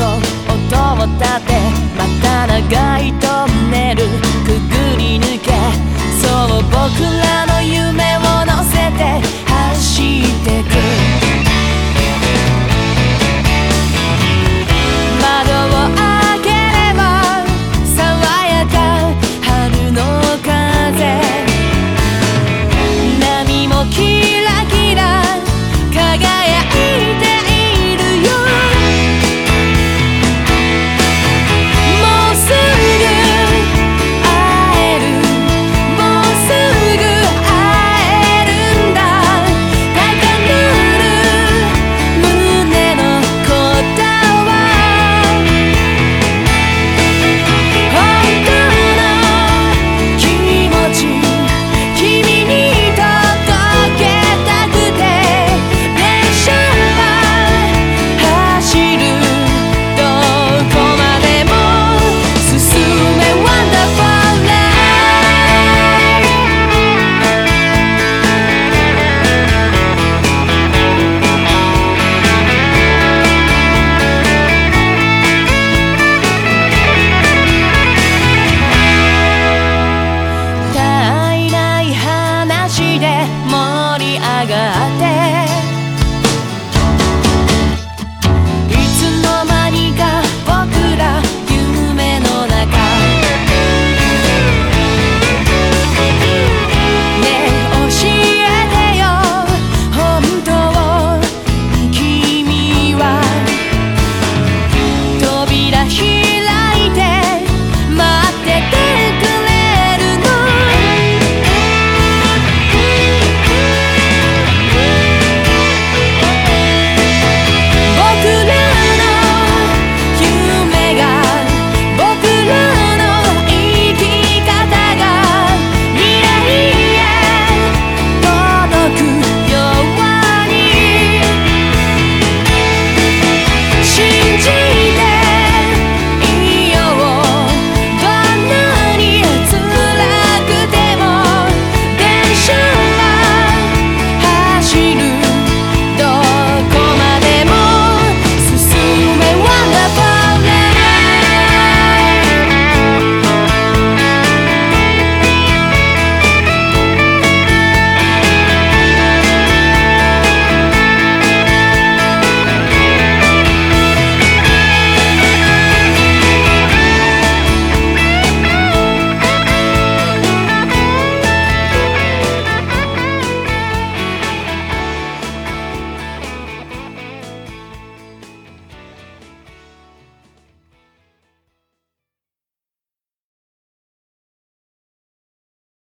と音を立てまた長いとがあって